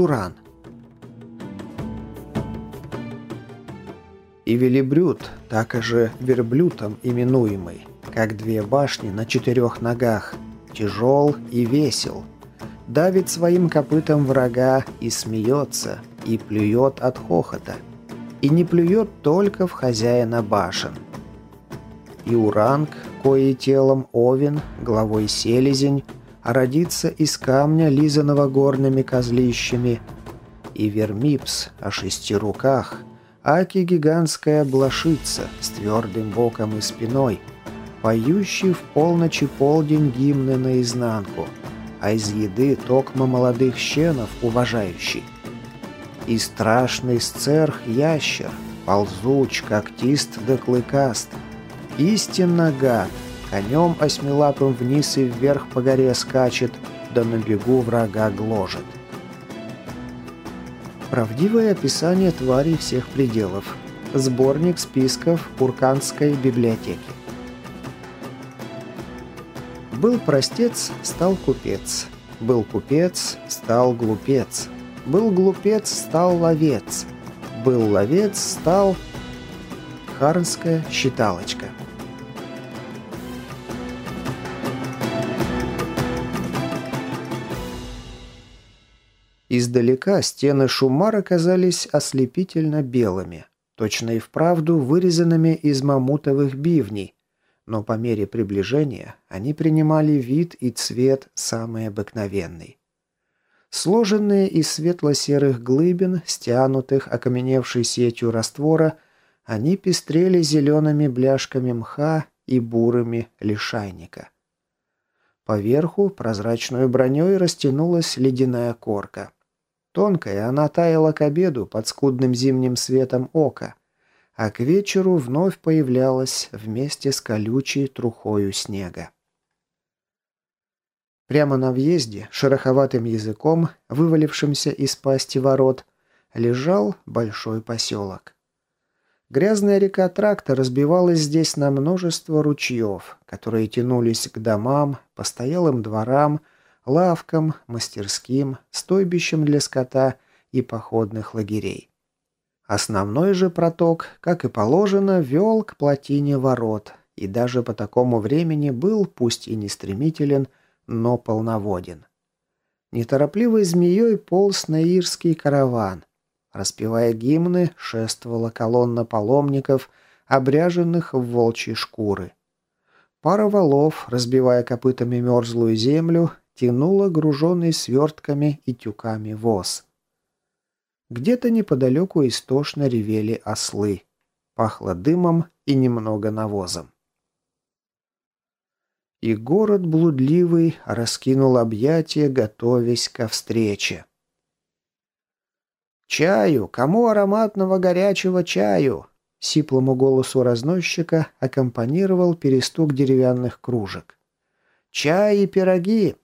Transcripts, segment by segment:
Туран. И Велибрюд, так же верблюдом именуемый, как две башни на четырех ногах, тяжел и весел, давит своим копытом врага и смеется, и плюет от хохота, и не плюет только в хозяина башен. И Уранг, кои телом Овен, главой селезень, родится из камня, лизаного горными козлищами, и Вермипс о шести руках, аки гигантская блошица с твердым боком и спиной, поющий в полночь и полдень гимны наизнанку, а из еды токма молодых щенов уважающий. И страшный сцерх ящер, ползуч, когтист да клыкаст, истинно гад, конем осьмилапым вниз и вверх по горе скачет, да на бегу врага гложет. Правдивое описание тварей всех пределов. Сборник списков Урканской библиотеки. Был простец, стал купец. Был купец, стал глупец. Был глупец, стал ловец. Был ловец, стал... Харнская считалочка. Издалека стены Шумара казались ослепительно белыми, точно и вправду вырезанными из мамутовых бивней, но по мере приближения они принимали вид и цвет самый обыкновенный. Сложенные из светло-серых глыбин, стянутых окаменевшей сетью раствора, они пестрели зелеными бляшками мха и бурыми лишайника. Поверху прозрачной броней растянулась ледяная корка. Тонкая она таяла к обеду под скудным зимним светом ока, а к вечеру вновь появлялась вместе с колючей трухою снега. Прямо на въезде, шероховатым языком, вывалившимся из пасти ворот, лежал большой поселок. Грязная река Тракта разбивалась здесь на множество ручьев, которые тянулись к домам, постоялым дворам, лавкам, мастерским, стойбищам для скота и походных лагерей. Основной же проток, как и положено, вел к плотине ворот, и даже по такому времени был, пусть и не стремителен, но полноводен. Неторопливой змеей полз наирский караван. Распевая гимны, шествовала колонна паломников, обряженных в волчьи шкуры. Пара валов, разбивая копытами мерзлую землю, тянула груженный свертками и тюками воз. Где-то неподалеку истошно ревели ослы. Пахло дымом и немного навозом. И город блудливый раскинул объятия, готовясь ко встрече. «Чаю! Кому ароматного горячего чаю?» Сиплому голосу разносчика аккомпанировал перестук деревянных кружек. «Чай и пироги!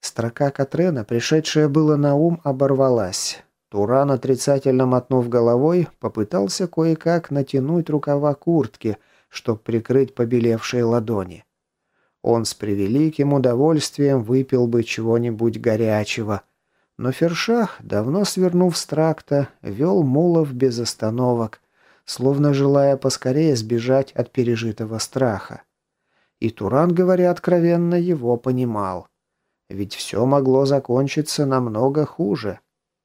Строка Катрена, пришедшая было на ум, оборвалась. Туран, отрицательно мотнув головой, попытался кое-как натянуть рукава куртки, чтобы прикрыть побелевшие ладони. Он с превеликим удовольствием выпил бы чего-нибудь горячего. Но Фершах, давно свернув с тракта, вел мулов без остановок, словно желая поскорее сбежать от пережитого страха. И Туран, говоря откровенно, его понимал. Ведь все могло закончиться намного хуже.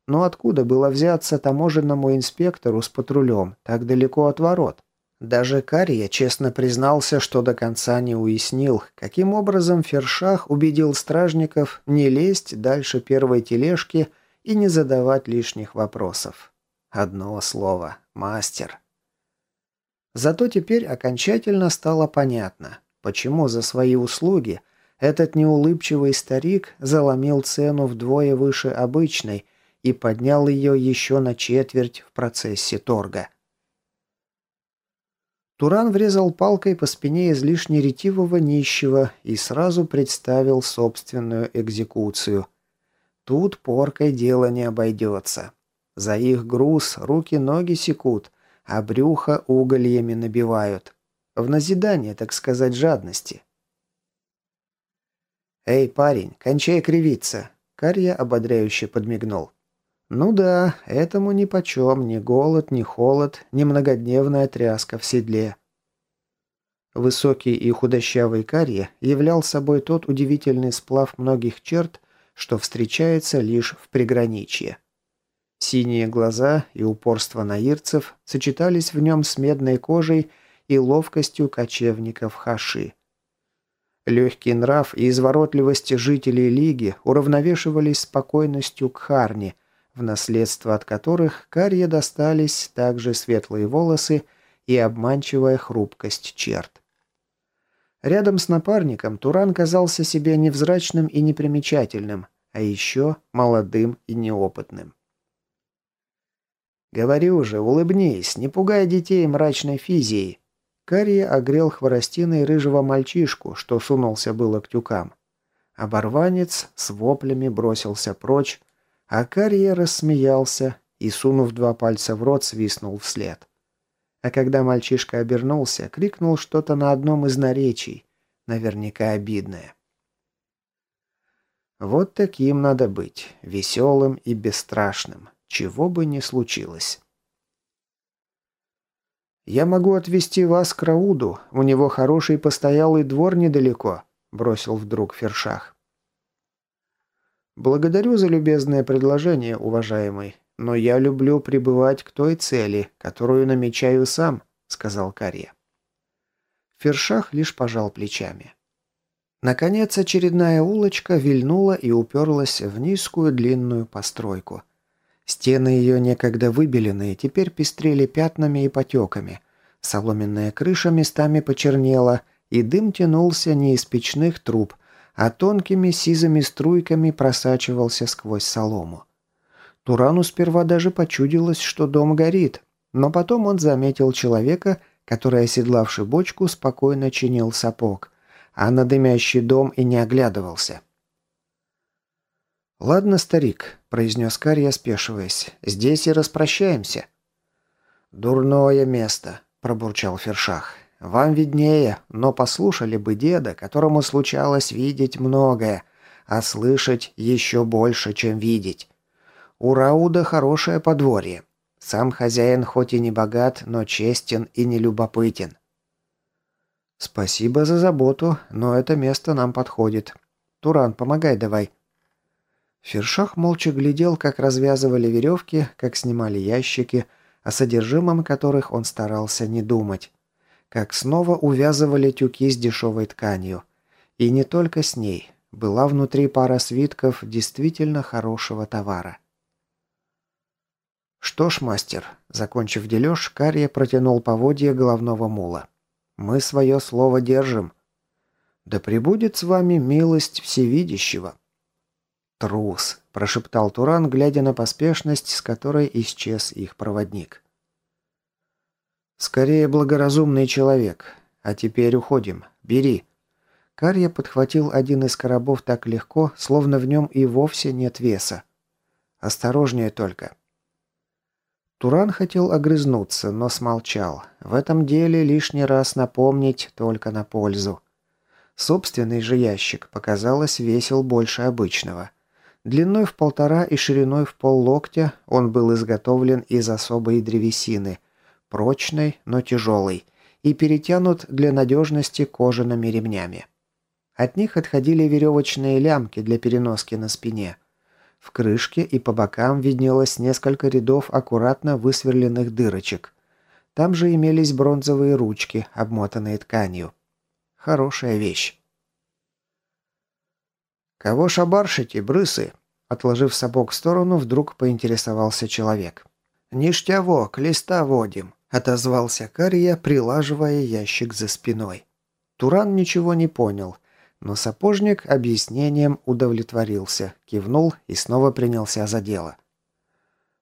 Но откуда было взяться таможенному инспектору с патрулем так далеко от ворот? Даже Кария честно признался, что до конца не уяснил, каким образом Фершах убедил стражников не лезть дальше первой тележки и не задавать лишних вопросов. Одно слово – мастер. Зато теперь окончательно стало понятно, почему за свои услуги – этот неулыбчивый старик заломил цену вдвое выше обычной и поднял ее еще на четверть в процессе торга. Туран врезал палкой по спине излишне ретивого нищего и сразу представил собственную экзекуцию. Тут поркой дело не обойдется. За их груз руки-ноги секут, а брюхо угольями набивают. В назидание, так сказать, жадности. «Эй, парень, кончай кривиться!» Карья ободряюще подмигнул. Ну да, этому нипочем ни голод, ни холод, ни многодневная тряска в седле. Высокий и худощавый Карья являл собой тот удивительный сплав многих черт, что встречается лишь в приграничье. Синие глаза и упорство наирцев сочетались в нем с медной кожей и ловкостью кочевников Хаши. Легкий нрав и изворотливость жителей Лиги уравновешивались спокойностью Кхарни, в наследство от которых Карье достались также светлые волосы и обманчивая хрупкость черт. Рядом с напарником Туран казался себе невзрачным и непримечательным, а еще молодым и неопытным. «Говорю же, улыбнись, не пугай детей мрачной физией». Кария огрел хворостиной рыжего мальчишку, что сунулся было к тюкам. Оборванец с воплями бросился прочь, а Кария рассмеялся и, сунув два пальца в рот, свистнул вслед. А когда мальчишка обернулся, крикнул что-то на одном из наречий, наверняка обидное. Вот таким надо быть, веселым и бесстрашным, чего бы ни случилось. «Я могу отвезти вас к Рауду, у него хороший постоялый двор недалеко», – бросил вдруг Фершах. «Благодарю за любезное предложение, уважаемый, но я люблю пребывать к той цели, которую намечаю сам», – сказал Карья. Фершах лишь пожал плечами. Наконец очередная улочка вильнула и уперлась в низкую длинную постройку – Стены ее, некогда выбеленные, теперь пестрели пятнами и потеками. Соломенная крыша местами почернела, и дым тянулся не из печных труб, а тонкими сизыми струйками просачивался сквозь солому. Турану сперва даже почудилось, что дом горит, но потом он заметил человека, который, оседлавший бочку, спокойно чинил сапог, а на дымящий дом и не оглядывался. «Ладно, старик», – произнес Карья, спешиваясь. «Здесь и распрощаемся». «Дурное место», – пробурчал Фершах. «Вам виднее, но послушали бы деда, которому случалось видеть многое, а слышать еще больше, чем видеть. У Рауда хорошее подворье. Сам хозяин хоть и не богат, но честен и не любопытен». «Спасибо за заботу, но это место нам подходит. Туран, помогай давай». Фершах молча глядел, как развязывали веревки, как снимали ящики, о содержимом которых он старался не думать. Как снова увязывали тюки с дешевой тканью. И не только с ней. Была внутри пара свитков действительно хорошего товара. «Что ж, мастер», — закончив дележ, Карья протянул поводье головного мула. «Мы свое слово держим. Да пребудет с вами милость всевидящего». «Трус», – прошептал Туран, глядя на поспешность, с которой исчез их проводник. «Скорее благоразумный человек. А теперь уходим. Бери». Карья подхватил один из коробов так легко, словно в нем и вовсе нет веса. «Осторожнее только». Туран хотел огрызнуться, но смолчал. В этом деле лишний раз напомнить только на пользу. Собственный же ящик, показалось, весил больше обычного – Длиной в полтора и шириной в поллоктя он был изготовлен из особой древесины, прочной, но тяжелой, и перетянут для надежности кожаными ремнями. От них отходили веревочные лямки для переноски на спине. В крышке и по бокам виднелось несколько рядов аккуратно высверленных дырочек. Там же имелись бронзовые ручки, обмотанные тканью. Хорошая вещь. «Кого шабаршите, брысы?» Отложив сапог в сторону, вдруг поинтересовался человек. «Ништяво, к листа водим», — отозвался Кария, прилаживая ящик за спиной. Туран ничего не понял, но сапожник объяснением удовлетворился, кивнул и снова принялся за дело.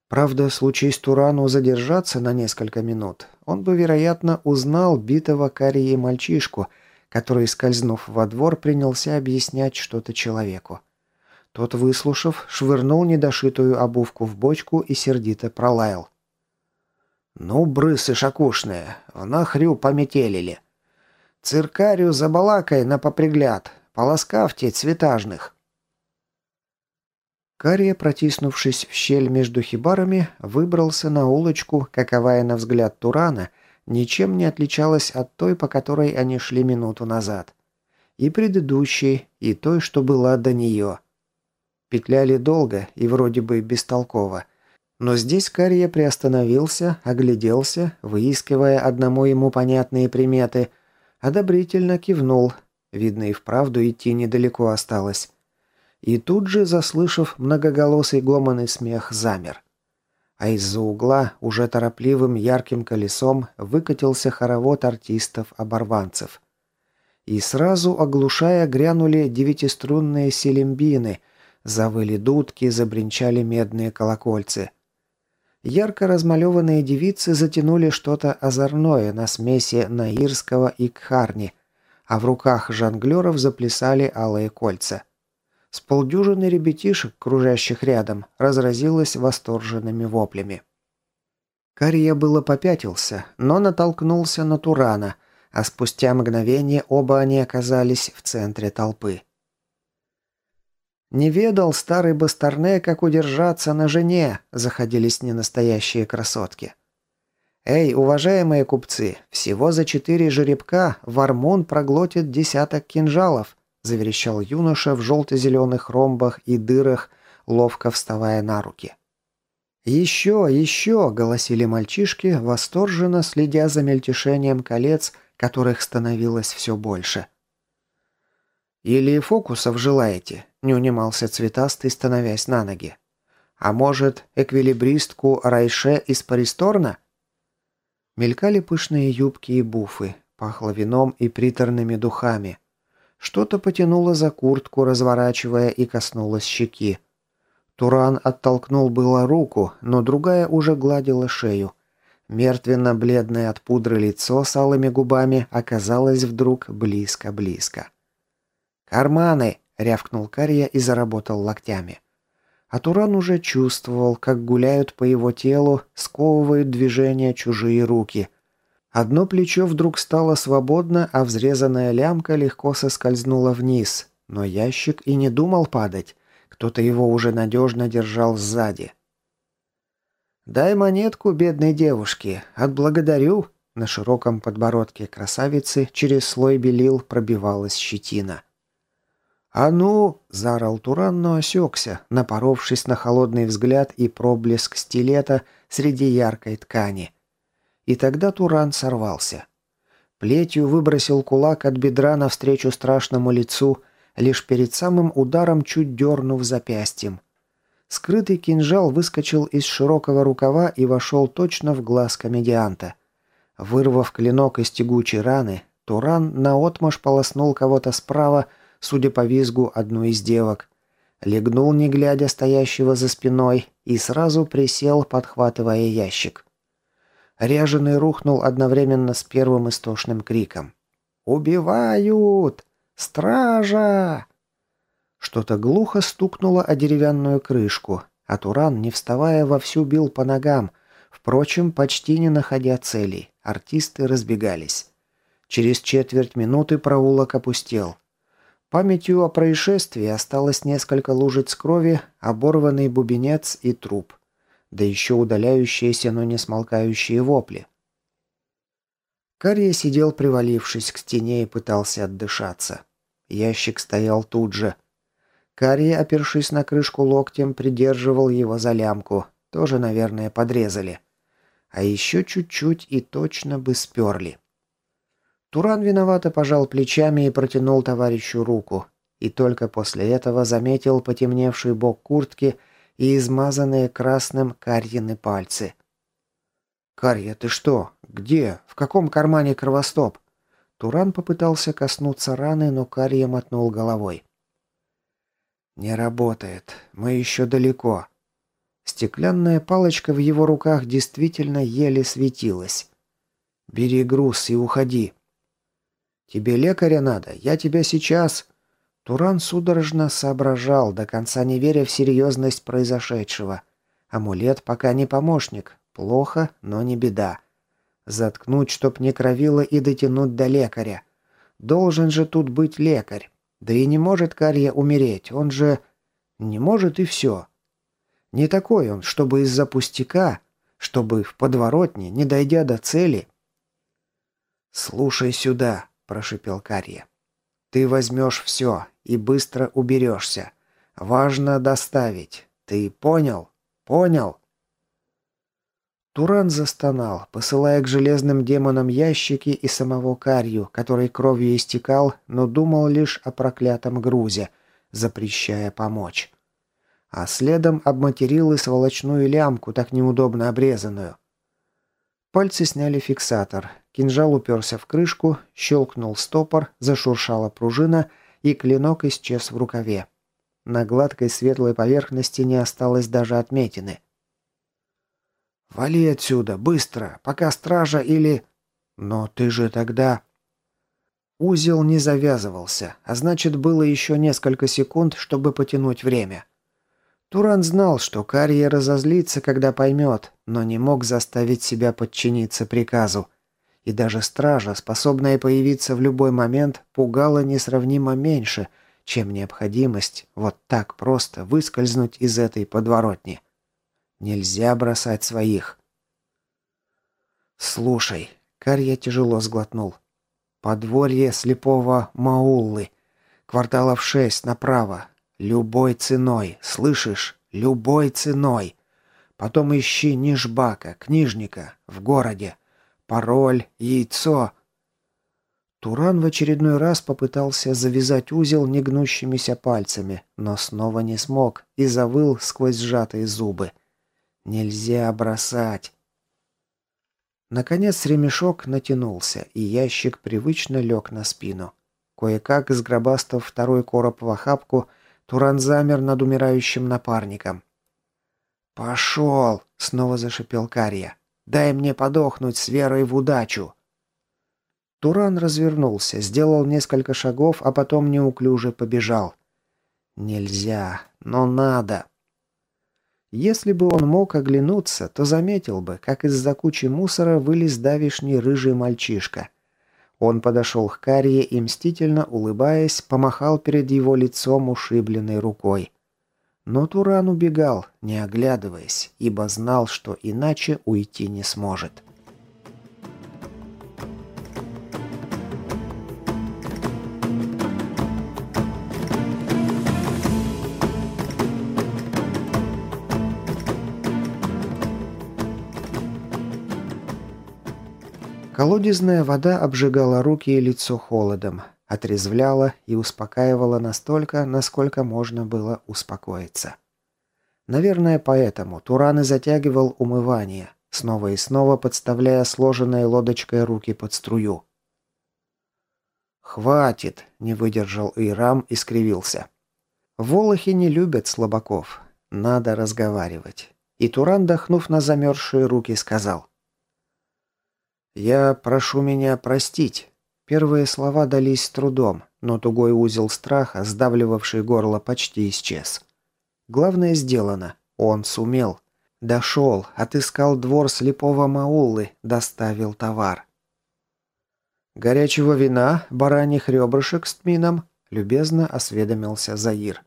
Правда, случись Турану задержаться на несколько минут, он бы, вероятно, узнал битого Карии мальчишку — который, скользнув во двор, принялся объяснять что-то человеку. Тот, выслушав, швырнул недошитую обувку в бочку и сердито пролаял. «Ну, брысы шакушные, нахрю пометелили. Циркарю забалакай на попригляд, полоскавьте цветажных». Кария, протиснувшись в щель между хибарами, выбрался на улочку, каковая, на взгляд Турана, ничем не отличалась от той, по которой они шли минуту назад. И предыдущей, и той, что была до нее. Петляли долго и вроде бы бестолково. Но здесь Кария приостановился, огляделся, выискивая одному ему понятные приметы, одобрительно кивнул. Видно, и вправду идти недалеко осталось и тут же, заслышав многоголосый гомон и смех, замер. А из-за угла уже торопливым ярким колесом выкатился хоровод артистов-оборванцев. И сразу, оглушая, грянули девятиструнные селембины, завыли дудки, забринчали медные колокольцы. Ярко размалеванные девицы затянули что-то озорное на смеси наирского и кхарни, а в руках жонглеров заплясали алые кольца. С полдюжины ребятишек, кружащих рядом, разразилась восторженными воплями. Кария было попятился, но натолкнулся на Турана, а спустя мгновение оба они оказались в центре толпы. «Не ведал старый Бастерне, как удержаться на жене», – заходились ненастоящие красотки. «Эй, уважаемые купцы, всего за четыре жеребка Вармун проглотит десяток кинжалов. – заверещал юноша в желто-зеленых ромбах и дырах, ловко вставая на руки. «Еще, еще!» – голосили мальчишки, восторженно следя за мельтешением колец, которых становилось все больше. «Или фокусов желаете?» – не унимался цветастый, становясь на ноги. «А может, эквилибристку Райше из Паристорна?» Мелькали пышные юбки и буфы, пахло вином и приторными духами – что-то потянуло за куртку, разворачивая и коснулось щеки. Туран оттолкнул было руку, но другая уже гладила шею. Мертвенно-бледное от пудры лицо с алыми губами оказалось вдруг близко-близко. «Карманы!» — рявкнул Кария и заработал локтями. А Туран уже чувствовал, как гуляют по его телу, сковывают движения чужие руки — Одно плечо вдруг стало свободно, а взрезанная лямка легко соскользнула вниз. Но ящик и не думал падать. Кто-то его уже надежно держал сзади. «Дай монетку бедной девушке. Отблагодарю». На широком подбородке красавицы через слой белил пробивалась щетина. «А ну!» – заорал Туран, но осекся, напоровшись на холодный взгляд и проблеск стилета среди яркой ткани – и тогда Туран сорвался. Плетью выбросил кулак от бедра навстречу страшному лицу, лишь перед самым ударом чуть дернув запястьем. Скрытый кинжал выскочил из широкого рукава и вошел точно в глаз комедианта. Вырвав клинок из тягучей раны, Туран наотмашь полоснул кого-то справа, судя по визгу, одну из девок. Легнул, не глядя стоящего за спиной, и сразу присел, подхватывая ящик. Ряженый рухнул одновременно с первым истошным криком. «Убивают! Стража!» Что-то глухо стукнуло о деревянную крышку, а Туран, не вставая, вовсю бил по ногам, впрочем, почти не находя целей. Артисты разбегались. Через четверть минуты проулок опустел. Памятью о происшествии осталось несколько лужиц крови, оборванный бубенец и труп да еще удаляющиеся, но не смолкающие вопли. Кария сидел, привалившись к стене, и пытался отдышаться. Ящик стоял тут же. Кария, опершись на крышку локтем, придерживал его за лямку. Тоже, наверное, подрезали. А еще чуть-чуть и точно бы сперли. Туран виновато пожал плечами и протянул товарищу руку. И только после этого заметил потемневший бок куртки и измазанные красным Карьины пальцы. «Карья, ты что? Где? В каком кармане кровостоп?» Туран попытался коснуться раны, но Карья мотнул головой. «Не работает. Мы еще далеко». Стеклянная палочка в его руках действительно еле светилась. «Бери груз и уходи». «Тебе лекаря надо? Я тебя сейчас...» Туран судорожно соображал, до конца не веря в серьезность произошедшего. Амулет пока не помощник. Плохо, но не беда. Заткнуть, чтоб не кровило, и дотянуть до лекаря. Должен же тут быть лекарь. Да и не может Карья умереть, он же... Не может и все. Не такой он, чтобы из-за пустяка, чтобы в подворотне, не дойдя до цели. «Слушай сюда», – прошипел Карье. «Ты возьмешь все и быстро уберешься. Важно доставить. Ты понял? Понял?» Туран застонал, посылая к железным демонам ящики и самого Карью, который кровью истекал, но думал лишь о проклятом грузе, запрещая помочь. А следом обматерил и сволочную лямку, так неудобно обрезанную. Пальцы сняли фиксатор, кинжал уперся в крышку, щелкнул стопор, зашуршала пружина, и клинок исчез в рукаве. На гладкой светлой поверхности не осталось даже отметины – «Вали отсюда, быстро, пока стража или...» «Но ты же тогда...» Узел не завязывался, а значит, было еще несколько секунд, чтобы потянуть время. Туран знал, что Карья разозлится, когда поймет, но не мог заставить себя подчиниться приказу. И даже стража, способная появиться в любой момент, пугала несравнимо меньше, чем необходимость вот так просто выскользнуть из этой подворотни. Нельзя бросать своих. Слушай, Карья тяжело сглотнул. Подворье слепого Мауллы. Кварталов шесть направо. Любой ценой, слышишь? Любой ценой. Потом ищи Нижбака, книжника, в городе. Пароль, яйцо. Туран в очередной раз попытался завязать узел негнущимися пальцами, но снова не смог и завыл сквозь сжатые зубы. Нельзя бросать. Наконец ремешок натянулся, и ящик привычно лег на спину. Кое-как, сгробастав второй короб в охапку, Туран замер над умирающим напарником. «Пошел!» — снова зашипел Кария. «Дай мне подохнуть с верой в удачу!» Туран развернулся, сделал несколько шагов, а потом неуклюже побежал. «Нельзя, но надо!» Если бы он мог оглянуться, то заметил бы, как из-за кучи мусора вылез давишний рыжий мальчишка. Он подошел к Карье и, мстительно улыбаясь, помахал перед его лицом ушибленной рукой. Но Туран убегал, не оглядываясь, ибо знал, что иначе уйти не сможет. Колодезная вода обжигала руки и лицо холодом, отрезвляла и успокаивала настолько, насколько можно было успокоиться. Наверное, поэтому Туран и затягивал умывание, снова и снова подставляя сложенные лодочкой руки под струю. «Хватит!» – не выдержал Ирам и скривился. «Волохи не любят слабаков. Надо разговаривать». И Туран, дохнув на замерзшие руки, сказал. «Я прошу меня простить». Первые слова дались с трудом, но тугой узел страха, сдавливавший горло, почти исчез. Главное сделано. Он сумел. Дошел, отыскал двор слепого Маулы, доставил товар. «Горячего вина, бараньих ребрышек с тмином», — любезно осведомился Заир.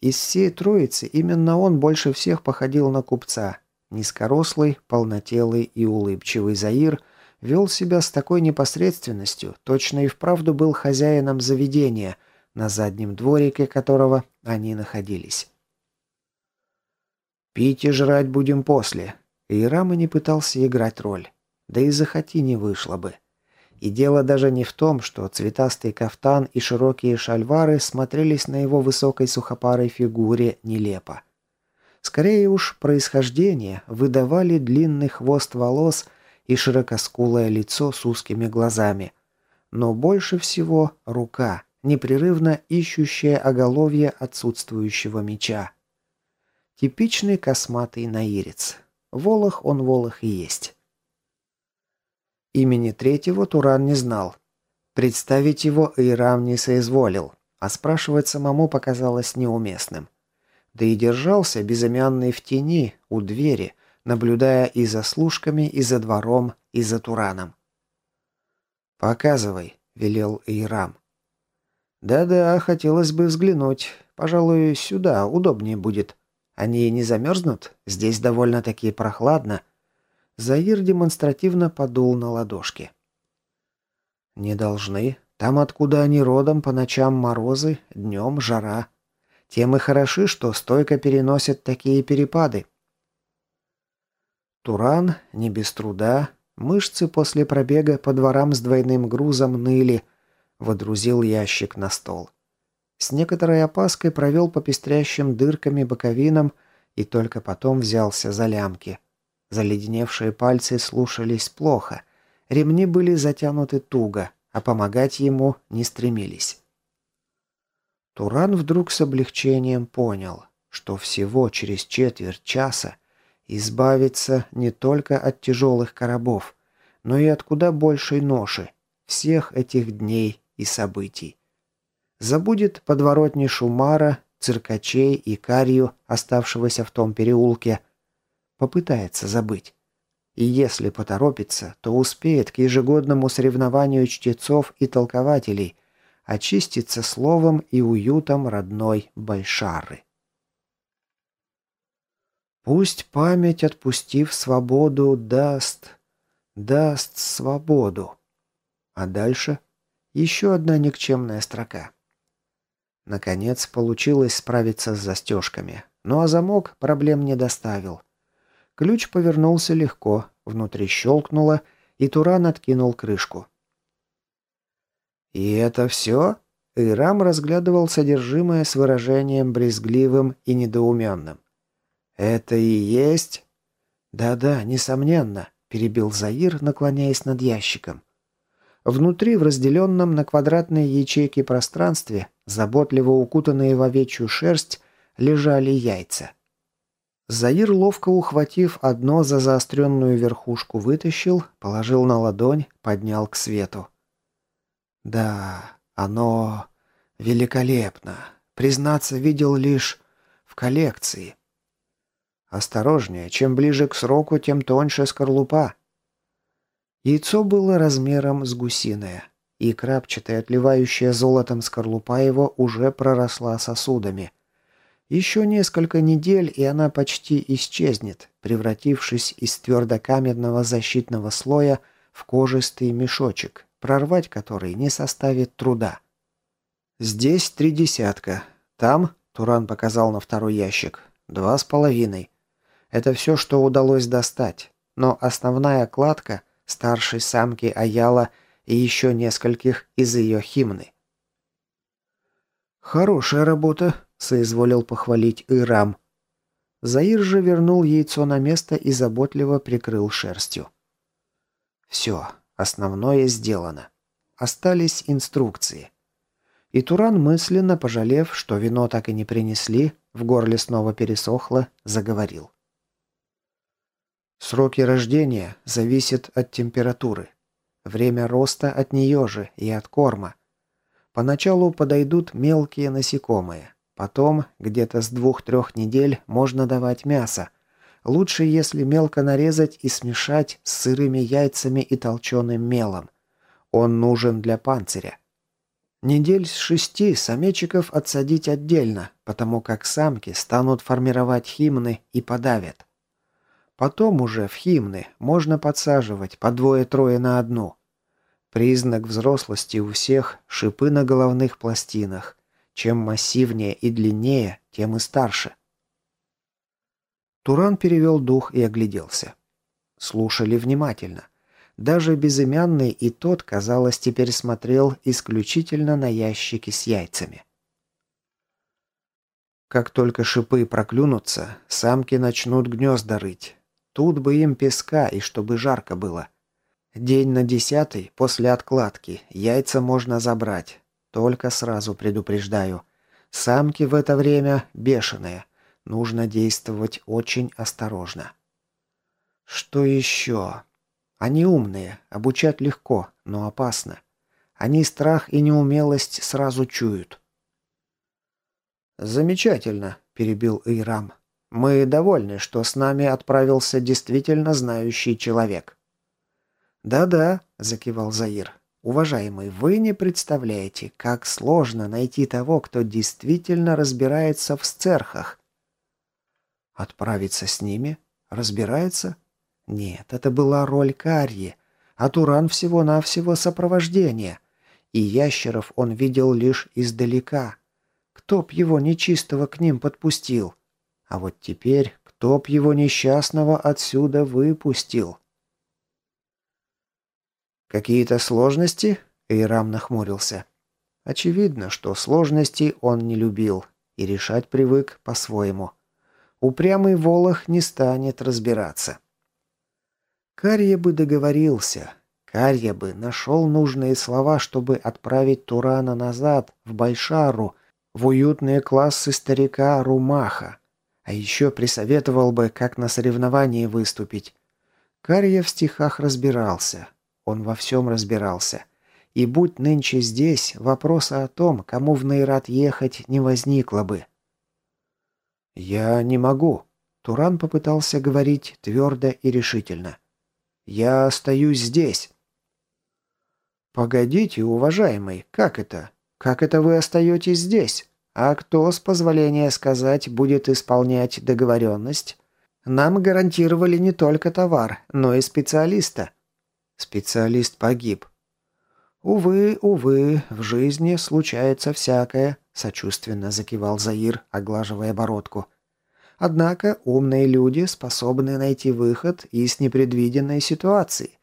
Из всей троицы именно он больше всех походил на купца. Низкорослый, полнотелый и улыбчивый Заир — вел себя с такой непосредственностью, точно и вправду был хозяином заведения, на заднем дворике которого они находились. «Пить и жрать будем после», и не пытался играть роль. Да и захоти не вышло бы. И дело даже не в том, что цветастый кафтан и широкие шальвары смотрелись на его высокой сухопарой фигуре нелепо. Скорее уж, происхождение выдавали длинный хвост волос и широкоскулое лицо с узкими глазами. Но больше всего рука, непрерывно ищущая оголовье отсутствующего меча. Типичный косматый наирец. Волох он волох и есть. Имени третьего Туран не знал. Представить его Ирам не соизволил, а спрашивать самому показалось неуместным. Да и держался безымянный в тени, у двери, наблюдая и за служками, и за двором, и за Тураном. «Показывай», — велел Ирам. «Да-да, хотелось бы взглянуть. Пожалуй, сюда удобнее будет». Они не замерзнут? Здесь довольно-таки прохладно». Заир демонстративно подул на ладошки. «Не должны. Там, откуда они родом, по ночам морозы, днем жара. Тем и хороши, что стойко переносят такие перепады». Туран, не без труда, мышцы после пробега по дворам с двойным грузом ныли, водрузил ящик на стол. С некоторой опаской провел по пестрящим дырками боковинам и только потом взялся за лямки. Заледеневшие пальцы слушались плохо, ремни были затянуты туго, а помогать ему не стремились. Туран вдруг с облегчением понял, что всего через четверть часа избавиться не только от тяжелых коробов, но и от куда большей ноши всех этих дней и событий. Забудет подворотни Шумара, циркачей и Карью, оставшегося в том переулке. Попытается забыть. И если поторопится, то успеет к ежегодному соревнованию чтецов и толкователей очиститься словом и уютом родной Большары. Пусть память, отпустив свободу, даст, даст свободу. А дальше еще одна никчемная строка. Наконец получилось справиться с застежками. Ну а замок проблем не доставил. Ключ повернулся легко, внутри щелкнуло, и Туран откинул крышку. «И это все?» Ирам разглядывал содержимое с выражением брезгливым и недоуменным. «Это и есть?» «Да-да, несомненно», – перебил Заир, наклоняясь над ящиком. Внутри, в разделенном на квадратные ячейки пространстве, заботливо укутанные в овечью шерсть, лежали яйца. Заир, ловко ухватив одно за заостренную верхушку, вытащил, положил на ладонь, поднял к свету. «Да, оно великолепно. Признаться, видел лишь в коллекции». Осторожнее, чем ближе к сроку, тем тоньше скорлупа. Яйцо было размером с гусиное, и крапчатая, отливающая золотом скорлупа его уже проросла сосудами. Еще несколько недель, и она почти исчезнет, превратившись из твердокаменного защитного слоя в кожистый мешочек, прорвать который не составит труда. «Здесь три десятка. Там», — Туран показал на второй ящик, — «два с половиной. Это все, что удалось достать. Но основная кладка старшей самки Аяла и еще нескольких из ее химны. «Хорошая работа», — соизволил похвалить Ирам. Заир же вернул яйцо на место и заботливо прикрыл шерстью. «Все, основное сделано. Остались инструкции». И Туран, мысленно пожалев, что вино так и не принесли, в горле снова пересохло, заговорил. Сроки рождения зависят от температуры. Время роста от нее же и от корма. Поначалу подойдут мелкие насекомые. Потом, где-то с двух-трех недель, можно давать мясо. Лучше, если мелко нарезать и смешать с сырыми яйцами и толченым мелом. Он нужен для панциря. Недель с шести самечиков отсадить отдельно, потому как самки станут формировать химны и подавят. Потом уже в химны можно подсаживать по двое-трое на одну. Признак взрослости у всех – шипы на головных пластинах. Чем массивнее и длиннее, тем и старше. Туран перевел дух и огляделся. Слушали внимательно. Даже безымянный и тот, казалось, теперь смотрел исключительно на ящики с яйцами. Как только шипы проклюнутся, самки начнут гнезда рыть. Тут бы им песка и чтобы жарко было. День на десятый, после откладки, яйца можно забрать. Только сразу предупреждаю. Самки в это время бешеные. Нужно действовать очень осторожно. Что еще? Они умные, обучать легко, но опасно. Они страх и неумелость сразу чуют. «Замечательно», — перебил Ирам. Мы довольны, что с нами отправился действительно знающий человек». «Да-да», – закивал Заир. «Уважаемый, вы не представляете, как сложно найти того, кто действительно разбирается в сцерхах». Отправиться с ними? Разбирается? Нет, это была роль Карьи, а Туран всего-навсего сопровождение. И ящеров он видел лишь издалека. Кто б его нечистого к ним подпустил? А вот теперь кто б его несчастного отсюда выпустил? «Какие-то сложности?» — Эйрам нахмурился. Очевидно, что сложностей он не любил и решать привык по-своему. Упрямый Волох не станет разбираться. Карья бы договорился. Карья бы нашел нужные слова, чтобы отправить Турана назад, в Большару, в уютные классы старика Румаха. А еще присоветовал бы, как на соревновании выступить. Карья в стихах разбирался. Он во всем разбирался. И будь нынче здесь, вопроса о том, кому в Нейрат ехать, не возникло бы. «Я не могу», — Туран попытался говорить твердо и решительно. «Я остаюсь здесь». «Погодите, уважаемый, как это? Как это вы остаетесь здесь? А кто, с позволения сказать, будет исполнять договоренность? Нам гарантировали не только товар, но и специалиста». Специалист погиб. «Увы, увы, в жизни случается всякое», – сочувственно закивал Заир, оглаживая бородку. «Однако умные люди способны найти выход из непредвиденной ситуации.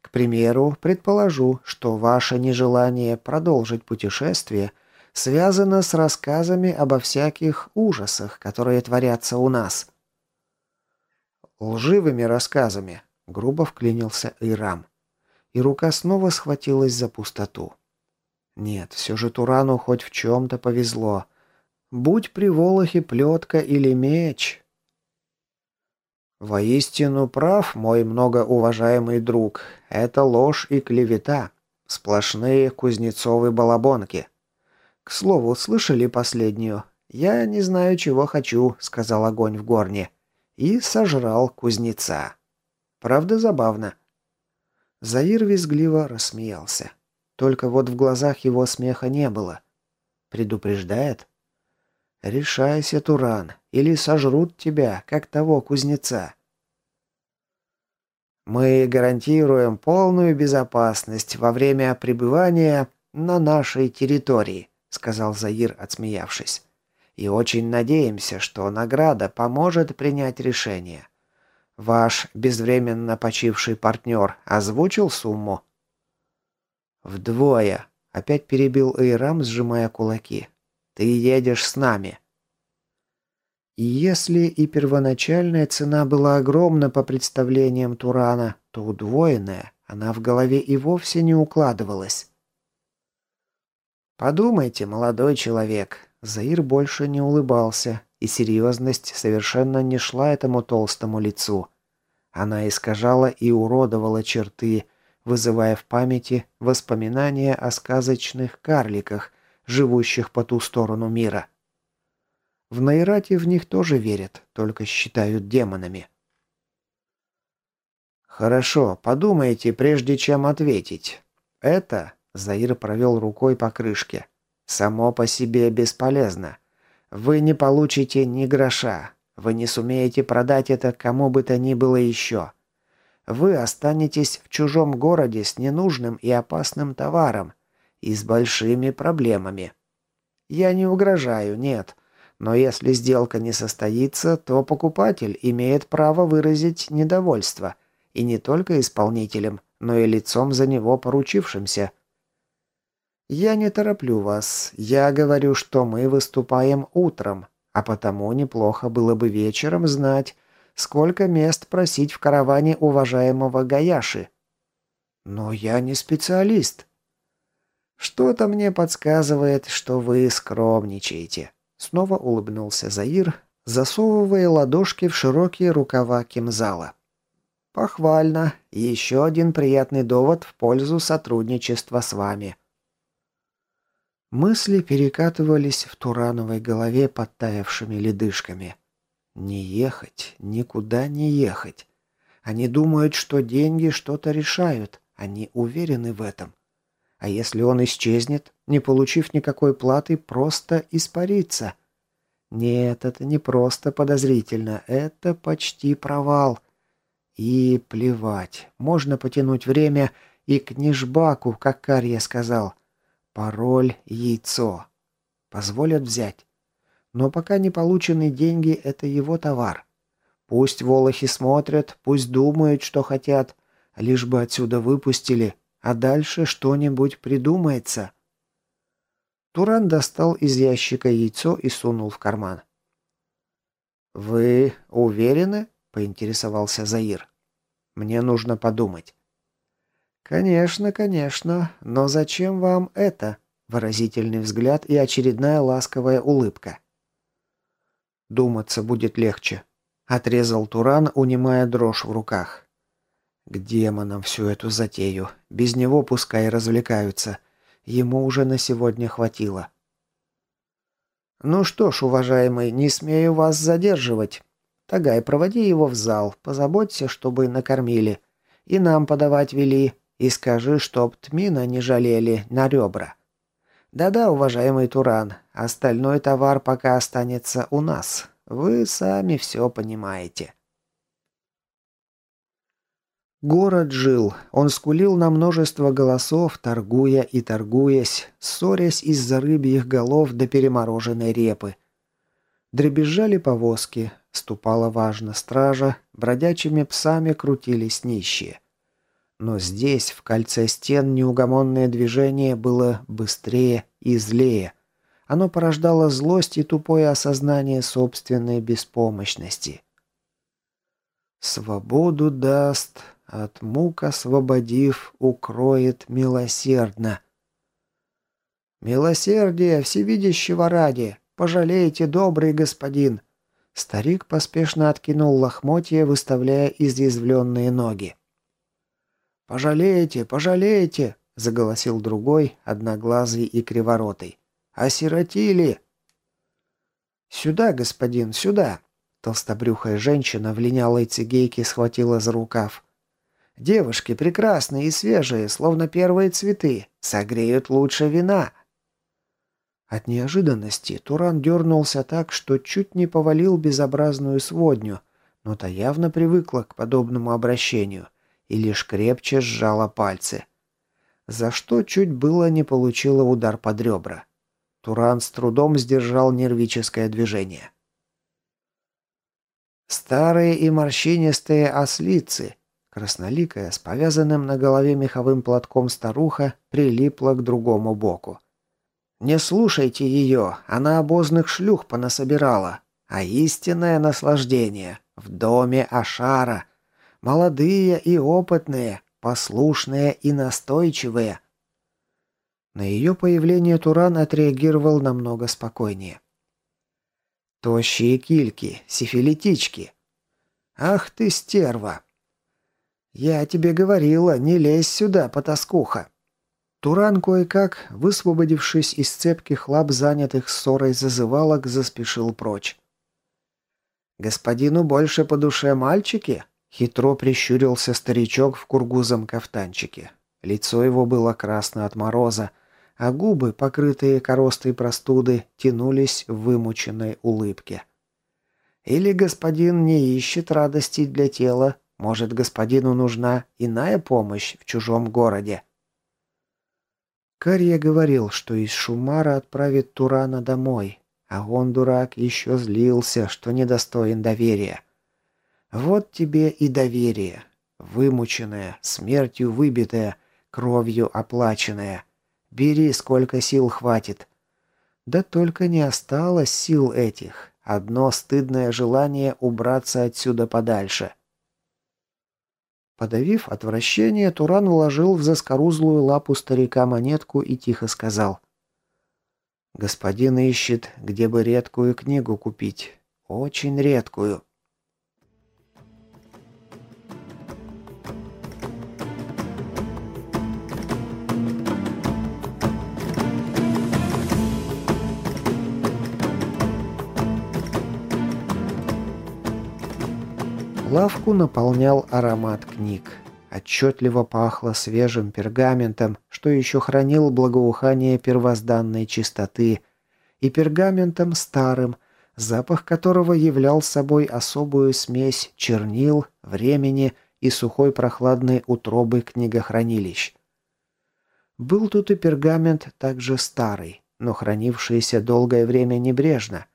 К примеру, предположу, что ваше нежелание продолжить путешествие связано с рассказами обо всяких ужасах, которые творятся у нас». «Лживыми рассказами», – грубо вклинился Ирам и рука снова схватилась за пустоту. Нет, все же Турану хоть в чем-то повезло. Будь при Волохе плетка или меч. Воистину прав, мой многоуважаемый друг. Это ложь и клевета. Сплошные кузнецовые балабонки. К слову, слышали последнюю? «Я не знаю, чего хочу», — сказал огонь в горне. И сожрал кузнеца. Правда забавно. Заир визгливо рассмеялся. Только вот в глазах его смеха не было. Предупреждает? «Решайся, Туран, или сожрут тебя, как того кузнеца». «Мы гарантируем полную безопасность во время пребывания на нашей территории», сказал Заир, отсмеявшись. «И очень надеемся, что награда поможет принять решение. Ваш безвременно почивший партнер озвучил сумму?» «Вдвое», — опять перебил Эйрам, сжимая кулаки. «Ты едешь с нами». Если и первоначальная цена была огромна по представлениям Турана, то удвоенная она в голове и вовсе не укладывалась. «Подумайте, молодой человек», Заир больше не улыбался, и серьезность совершенно не шла этому толстому лицу. Она искажала и уродовала черты, вызывая в памяти воспоминания о сказочных карликах, живущих по ту сторону мира. В Найрате в них тоже верят, только считают демонами. «Хорошо, подумайте, прежде чем ответить. Это...» — Заир провел рукой по крышке. Само по себе бесполезно. Вы не получите ни гроша. Вы не сумеете продать это кому бы то ни было еще. Вы останетесь в чужом городе с ненужным и опасным товаром и с большими проблемами. Я не угрожаю, нет. Но если сделка не состоится, то покупатель имеет право выразить недовольство. И не только исполнителем, но и лицом за него поручившимся – «Я не тороплю вас. Я говорю, что мы выступаем утром, а потому неплохо было бы вечером знать, сколько мест просить в караване уважаемого Гаяши». «Но я не специалист». «Что-то мне подсказывает, что вы скромничаете», — снова улыбнулся Заир, засовывая ладошки в широкие рукава кимзала. «Похвально. Еще один приятный довод в пользу сотрудничества с вами». Мысли перекатывались в Турановой голове подтаявшими ледышками. Не ехать, никуда не ехать. Они думают, что деньги что-то решают. Они уверены в этом. А если он исчезнет, не получив никакой платы, просто испарится? Нет, это не просто подозрительно, это почти провал. И плевать, можно потянуть время и к Нижбаку, как Карья сказал. Пароль «Яйцо». Позволят взять. Но пока не получены деньги, это его товар. Пусть волохи смотрят, пусть думают, что хотят, лишь бы отсюда выпустили, а дальше что-нибудь придумается. Туран достал из ящика яйцо и сунул в карман. «Вы уверены?» – поинтересовался Заир. «Мне нужно подумать». «Конечно, конечно, но зачем вам это?» – выразительный взгляд и очередная ласковая улыбка. «Думаться будет легче», – отрезал Туран, унимая дрожь в руках. «К демонам всю эту затею. Без него пускай развлекаются. Ему уже на сегодня хватило. «Ну что ж, уважаемый, не смею вас задерживать. Тагай, проводи его в зал, позаботься, чтобы накормили. И нам подавать вели, и скажи, чтоб тмина не жалели на ребра. Да-да, уважаемый Туран, остальной товар пока останется у нас. Вы сами все понимаете». Город жил. Он скулил на множество голосов, торгуя и торгуясь, ссорясь из-за рыбьих голов до перемороженной репы. Дребезжали повозки, ступала важно стража, бродячими псами крутились нищие. Но здесь, в кольце стен, неугомонное движение было быстрее и злее. Оно порождало злость и тупое осознание собственной беспомощности. «Свободу даст», от мук освободив, укроет милосердно. «Милосердие всевидящего ради! Пожалейте, добрый господин!» Старик поспешно откинул лохмотья, выставляя изъязвленные ноги. «Пожалейте, пожалейте!» — заголосил другой, одноглазый и криворотый. «Осиротили!» «Сюда, господин, сюда!» Толстобрюхая женщина в линялой цигейке схватила за рукав. Девушки прекрасные и свежие, словно первые цветы, согреют лучше вина». От неожиданности Туран дернулся так, что чуть не повалил безобразную сводню, но та явно привыкла к подобному обращению и лишь крепче сжала пальцы. За что чуть было не получила удар под ребра. Туран с трудом сдержал нервическое движение. Старые и морщинистые ослицы Красноликая, с повязанным на голове меховым платком старуха, прилипла к другому боку. «Не слушайте ее, она обозных шлюх понасобирала. А истинное наслаждение в доме Ашара. Молодые и опытные, послушные и настойчивые». На ее появление Туран отреагировал намного спокойнее. «Тощие кильки, сифилитички. Ах ты, стерва! «Я тебе говорила, не лезь сюда, потаскуха!» Туран кое-как, высвободившись из цепких лап, занятых ссорой зазывалок, заспешил прочь. «Господину больше по душе мальчики?» Хитро прищурился старичок в кургузом кафтанчике. Лицо его было красно от мороза, а губы, покрытые коростой простуды, тянулись в вымученной улыбке. «Или господин не ищет радости для тела, может, господину нужна иная помощь в чужом городе?» Карья говорил, что из Шумара отправит Турана домой, а он, дурак, еще злился, что недостоин доверия. Вот тебе и доверие. Вымученное, смертью выбитое, кровью оплаченное. Бери, сколько сил хватит. Да только не осталось сил этих. Одно стыдное желание убраться отсюда подальше. Подавив отвращение, Туран вложил в заскорузлую лапу старика монетку и тихо сказал. «Господин ищет, где бы редкую книгу купить. Очень редкую». Лавку наполнял аромат книг. Отчетливо пахло свежим пергаментом, что еще хранил благоухание первозданной чистоты, и пергаментом старым, запах которого являл собой особую смесь чернил, времени и сухой прохладной утробы книгохранилищ. Был тут и пергамент также старый, но хранившийся долгое время небрежно.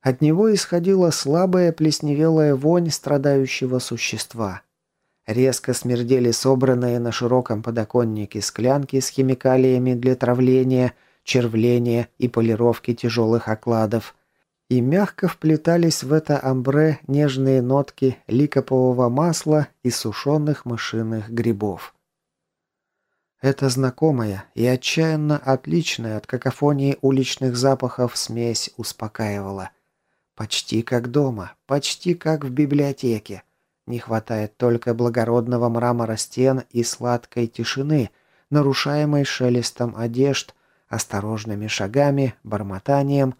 От него исходила слабая плесневелая вонь страдающего существа. Резко смердели собранные на широком подоконнике склянки с химикалиями для травления, червления и полировки тяжелых окладов. И мягко вплетались в это амбре нежные нотки ликопового масла и сушеных мышиных грибов. Это знакомая и отчаянно отличная от какофонии уличных запахов смесь успокаивала. Почти как дома, почти как в библиотеке. Не хватает только благородного мрамора стен и сладкой тишины, нарушаемой шелестом одежд, осторожными шагами, бормотанием,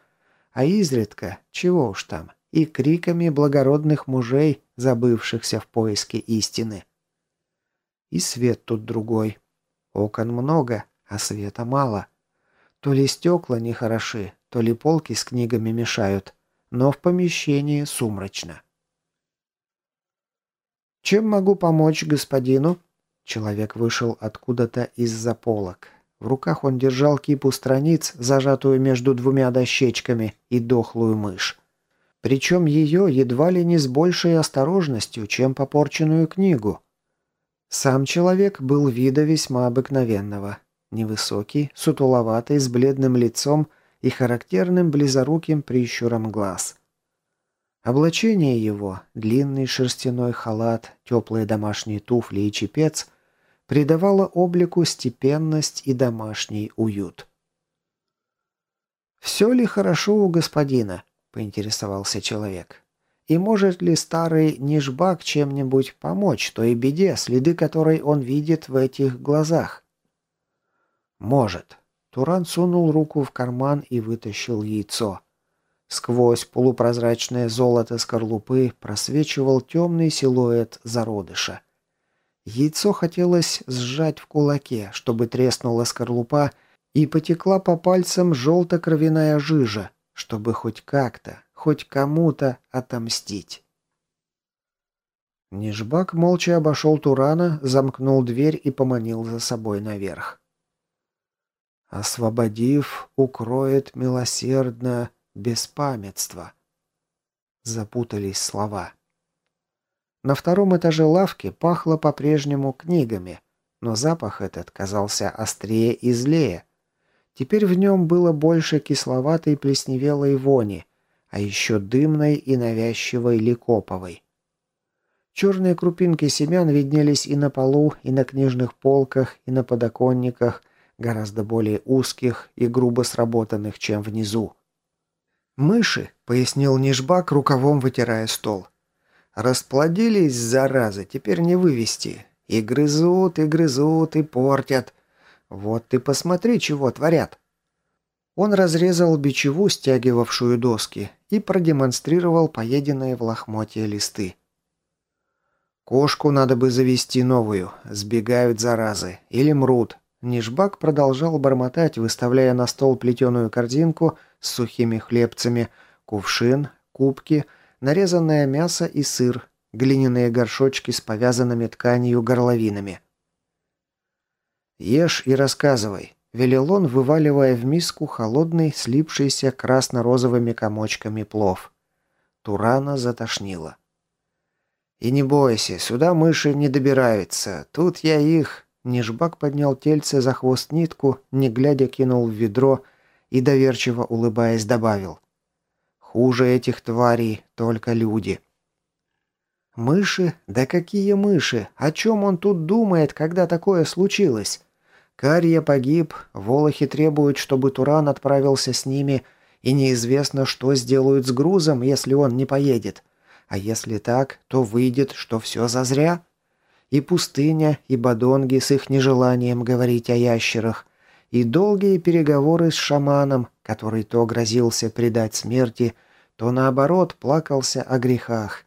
а изредка, чего уж там, и криками благородных мужей, забывшихся в поиске истины. И свет тут другой. Окон много, а света мало. То ли стекла нехороши, то ли полки с книгами мешают, но в помещении сумрачно. «Чем могу помочь господину?» Человек вышел откуда-то из-за полок. В руках он держал кипу страниц, зажатую между двумя дощечками, и дохлую мышь. Причем ее едва ли не с большей осторожностью, чем попорченную книгу. Сам человек был вида весьма обыкновенного. Невысокий, сутуловатый, с бледным лицом и характерным близоруким прищуром глаз. Облачение его, длинный шерстяной халат, теплые домашние туфли и чепец, придавало облику степенность и домашний уют. «Все ли хорошо у господина?» – поинтересовался человек. «И может ли старый Нижбак чем-нибудь помочь той беде, следы которой он видит в этих глазах?» «Может». Туран сунул руку в карман и вытащил яйцо. Сквозь полупрозрачное золото скорлупы просвечивал темный силуэт зародыша. Яйцо хотелось сжать в кулаке, чтобы треснула скорлупа и потекла по пальцам желто-кровяная жижа, чтобы хоть как-то, хоть кому-то отомстить. Нижбак молча обошел Турана, замкнул дверь и поманил за собой наверх. «Освободив, укроет милосердно беспамятство. Запутались слова. На втором этаже лавки пахло по-прежнему книгами, но запах этот казался острее и злее. Теперь в нем было больше кисловатой плесневелой вони, а еще дымной и навязчивой ликоповой. Черные крупинки семян виднелись и на полу, и на книжных полках, и на подоконниках, гораздо более узких и грубо сработанных, чем внизу. «Мыши», — пояснил Нижбак, рукавом вытирая стол. «Расплодились, заразы, теперь не вывести. И грызут, и грызут, и портят. Вот ты посмотри, чего творят». Он разрезал бичеву, стягивавшую доски, и продемонстрировал поеденные в лохмотья листы. «Кошку надо бы завести новую. Сбегают заразы. Или мрут. Нижбак продолжал бормотать, выставляя на стол плетеную корзинку с сухими хлебцами, кувшин, кубки, нарезанное мясо и сыр, глиняные горшочки с повязанными тканью горловинами. «Ешь и рассказывай», — велел он, вываливая в миску холодный, слипшийся красно-розовыми комочками плов. Турана затошнила. «И не бойся, сюда мыши не добираются. Тут я их...» Нижбак поднял тельце за хвост нитку, не глядя кинул в ведро и, доверчиво улыбаясь, добавил. «Хуже этих тварей только люди». «Мыши? Да какие мыши? О чем он тут думает, когда такое случилось?» Карья погиб, волохи требуют, чтобы Туран отправился с ними, и неизвестно, что сделают с грузом, если он не поедет. А если так, то выйдет, что все зазря. И пустыня, и бадонги с их нежеланием говорить о ящерах, и долгие переговоры с шаманом, который то грозился предать смерти, то наоборот плакался о грехах.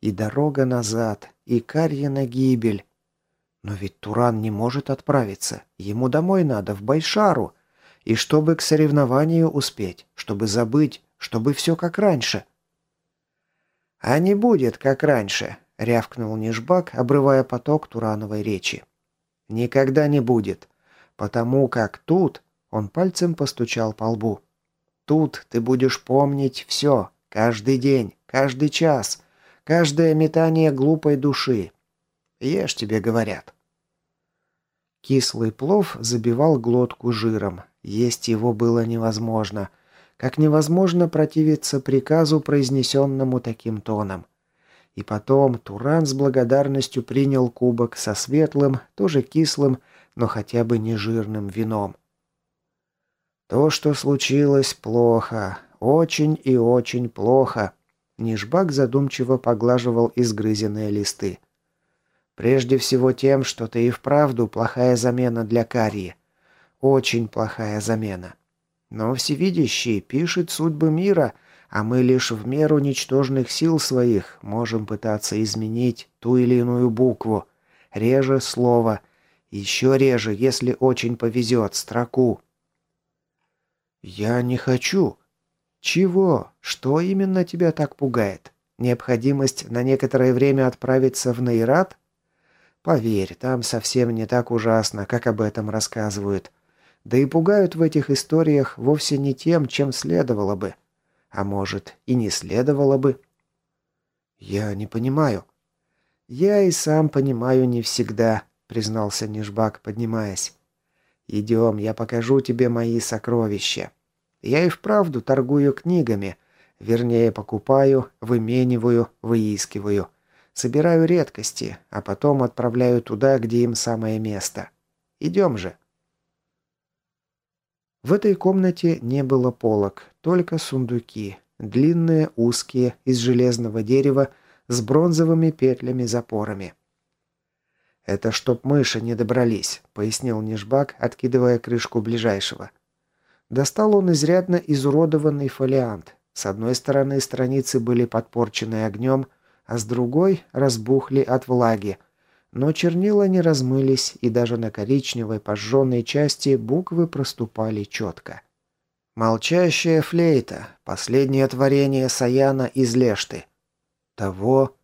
И дорога назад, и Карьина гибель. Но ведь Туран не может отправиться, ему домой надо, в Байшару. И чтобы к соревнованию успеть, чтобы забыть, Чтобы все как раньше». «А не будет, как раньше», — рявкнул Нижбак, обрывая поток турановой речи. «Никогда не будет. Потому как тут...» — он пальцем постучал по лбу. «Тут ты будешь помнить все, каждый день, каждый час, каждое метание глупой души. Ешь тебе, говорят». Кислый плов забивал глотку жиром. Есть его было невозможно. Как невозможно противиться приказу, произнесенному таким тоном. И потом Туран с благодарностью принял кубок со светлым, тоже кислым, но хотя бы не жирным вином. То, что случилось, плохо. Очень и очень плохо. Нижбак задумчиво поглаживал изгрызенные листы. Прежде всего тем, что ты и вправду плохая замена для Карии. Очень плохая замена. Но Всевидящий пишет судьбы мира, а мы лишь в меру ничтожных сил своих можем пытаться изменить ту или иную букву. Реже слово. Еще реже, если очень повезет, строку. «Я не хочу». «Чего? Что именно тебя так пугает? Необходимость на некоторое время отправиться в Нейрат? Поверь, там совсем не так ужасно, как об этом рассказывают. Да и пугают в этих историях вовсе не тем, чем следовало бы. А может, и не следовало бы. Я не понимаю. Я и сам понимаю не всегда, признался Нижбак, поднимаясь. Идем, я покажу тебе мои сокровища. Я и вправду торгую книгами. Вернее, покупаю, вымениваю, выискиваю. Собираю редкости, а потом отправляю туда, где им самое место. Идем же. В этой комнате не было полок, только сундуки. Длинные, узкие, из железного дерева, с бронзовыми петлями-запорами. «Это чтоб мыши не добрались», — пояснил Нижбак, откидывая крышку ближайшего. Достал он изрядно изуродованный фолиант. С одной стороны страницы были подпорчены огнем, а с другой разбухли от влаги. Но чернила не размылись, и даже на коричневой пожженной части буквы проступали четко. «Молчащая флейта. Последнее творение Саяна из Лешты». «Того...»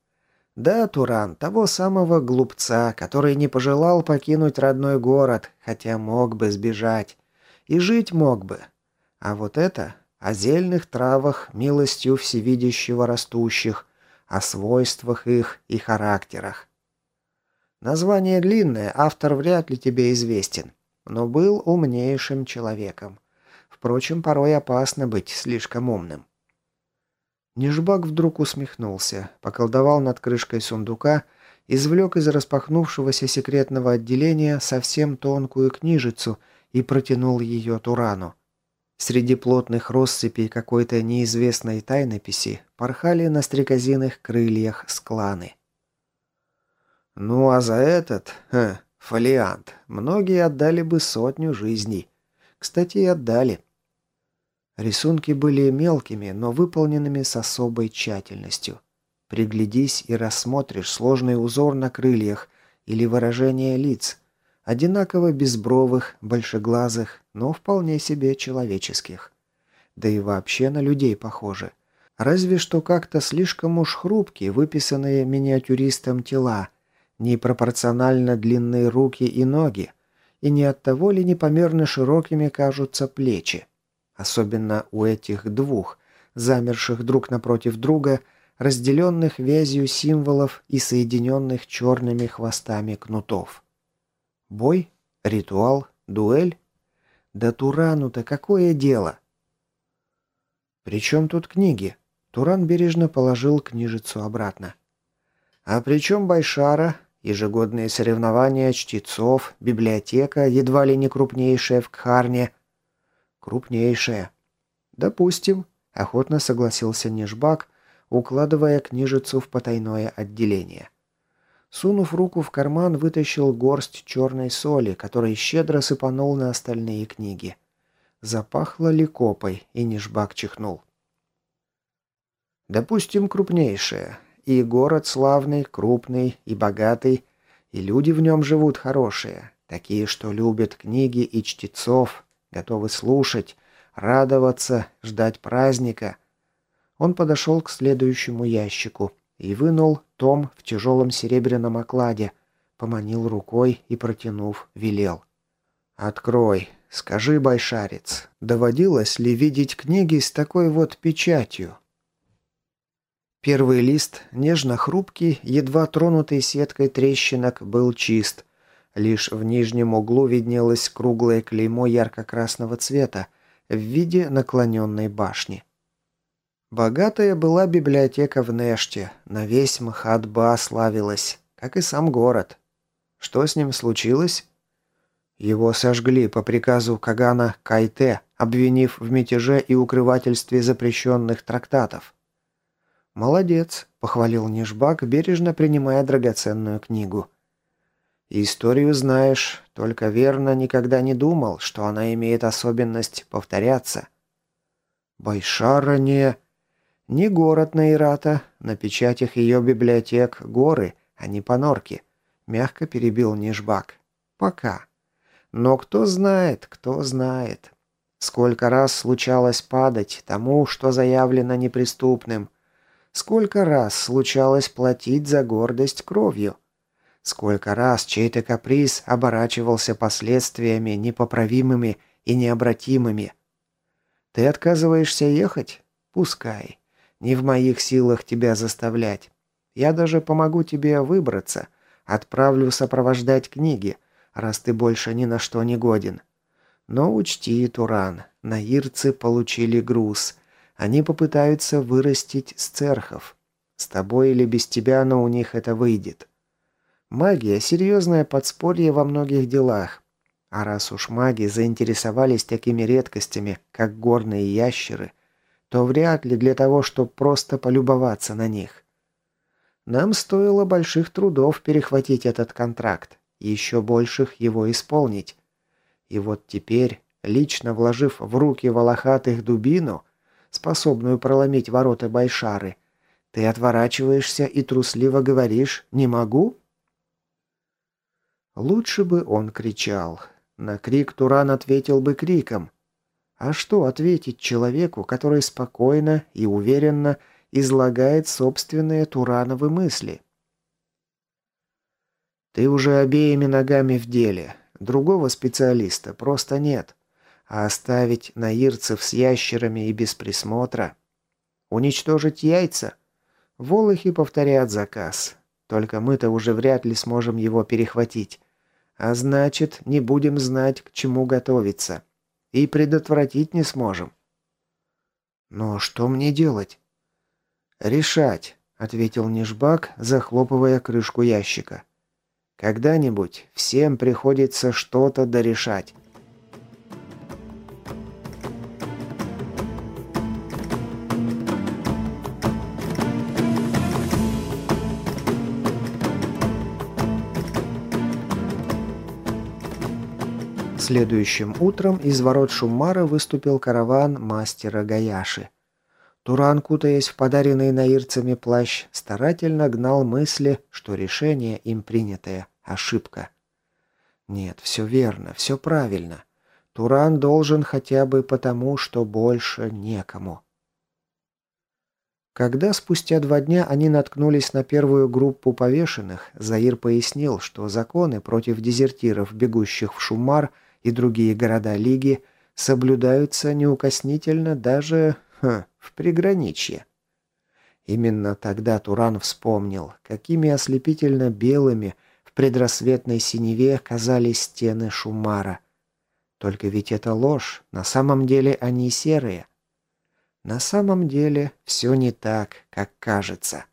«Да, Туран, того самого глупца, который не пожелал покинуть родной город, хотя мог бы сбежать. И жить мог бы. А вот это о зельных травах, милостью всевидящего растущих, о свойствах их и характерах. Название длинное, автор вряд ли тебе известен, но был умнейшим человеком. Впрочем, порой опасно быть слишком умным. Нижбак вдруг усмехнулся, поколдовал над крышкой сундука, извлек из распахнувшегося секретного отделения совсем тонкую книжицу и протянул ее Турану. Среди плотных россыпей какой-то неизвестной тайнописи порхали на стрекозиных крыльях скланы. Ну а за этот, ха, фолиант, многие отдали бы сотню жизней. Кстати, и отдали. Рисунки были мелкими, но выполненными с особой тщательностью. Приглядись и рассмотришь сложный узор на крыльях или выражение лиц – Одинаково безбровых, большеглазых, но вполне себе человеческих. Да и вообще на людей похожи. Разве что как-то слишком уж хрупкие, выписанные миниатюристом тела, непропорционально длинные руки и ноги, и не от того ли непомерно широкими кажутся плечи. Особенно у этих двух, замерших друг напротив друга, разделенных вязью символов и соединенных черными хвостами кнутов. Бой? Ритуал? Дуэль? Да Турану-то какое дело? Причем тут книги? Туран бережно положил книжицу обратно. А при чем Байшара? Ежегодные соревнования чтецов, библиотека, едва ли не крупнейшая в Кхарне. Крупнейшая. Допустим, охотно согласился Нежбак, укладывая книжицу в потайное отделение. Сунув руку в карман, вытащил горсть черной соли, которой щедро сыпанул на остальные книги. Запахло ликопой, и Нижбак чихнул. Допустим, крупнейшее. И город славный, крупный и богатый, и люди в нем живут хорошие, такие, что любят книги и чтецов, готовы слушать, радоваться, ждать праздника, Он подошел к следующему ящику и вынул том в тяжелом серебряном окладе, поманил рукой и, протянув, велел. «Открой. Скажи, Байшарец, доводилось ли видеть книги с такой вот печатью?» Первый лист, нежно-хрупкий, едва тронутый сеткой трещинок, был чист. Лишь в нижнем углу виднелось круглое клеймо ярко-красного цвета в виде наклоненной башни. Богатая была библиотека в Неште, на весь Мхатба славилась, как и сам город. Что с ним случилось? Его сожгли по приказу Кагана Кайте, обвинив в мятеже и укрывательстве запрещенных трактатов. «Молодец», — похвалил Нижбак, бережно принимая драгоценную книгу. «Историю знаешь, только верно никогда не думал, что она имеет особенность повторяться». «Байшара не...» «Не город Наирата, на печатях ее библиотек горы, а не понорки», — мягко перебил Нижбак. «Пока. Но кто знает, кто знает. Сколько раз случалось падать тому, что заявлено неприступным, Сколько раз случалось платить за гордость кровью? Сколько раз чей-то каприз оборачивался последствиями непоправимыми и необратимыми? Ты отказываешься ехать? Пускай. Не в моих силах тебя заставлять. Я даже помогу тебе выбраться. Отправлю сопровождать книги, раз ты больше ни на что не годен. Но учти, Туран, наирцы получили груз, они попытаются вырастить сцерхов. С тобой или без тебя, но у них это выйдет. Магия – серьезное подспорье во многих делах. А раз уж маги заинтересовались такими редкостями, как горные ящеры, то вряд ли для того, чтобы просто полюбоваться на них. Нам стоило больших трудов перехватить этот контракт, еще больших его исполнить. И вот теперь, лично вложив в руки волохатых дубину, способную проломить ворота Байшары. Ты отворачиваешься и трусливо говоришь «не могу»?» Лучше бы он кричал. На крик Туран ответил бы криком. А что ответить человеку, который спокойно и уверенно излагает собственные Турановы мысли? Ты уже обеими ногами в деле. Другого специалиста просто нет. А оставить наирцев с ящерами и без присмотра? Уничтожить яйца? Волохи повторят заказ. Только мы-то уже вряд ли сможем его перехватить. А значит, не будем знать, к чему готовиться. И предотвратить не сможем. Но что мне делать? Решать, ответил Нижбак, захлопывая крышку ящика. Когда-нибудь всем приходится что-то дорешать. Следующим утром из ворот Шумара выступил караван мастера Гаяши. Туран, кутаясь в подаренный наирцами плащ, старательно гнал мысли, что решение им принятое – ошибка. Нет, все верно, все правильно. Туран должен хотя бы потому, что больше некому. Когда спустя два дня они наткнулись на первую группу повешенных, Заир пояснил, что законы против дезертиров, бегущих в Шумар – и другие города Лиги соблюдаются неукоснительно даже ха, в приграничье. Именно тогда Туран вспомнил, какими ослепительно белыми в предрассветной синеве казались стены Шумара. Только ведь это ложь, на самом деле они серые. На самом деле все не так, как кажется.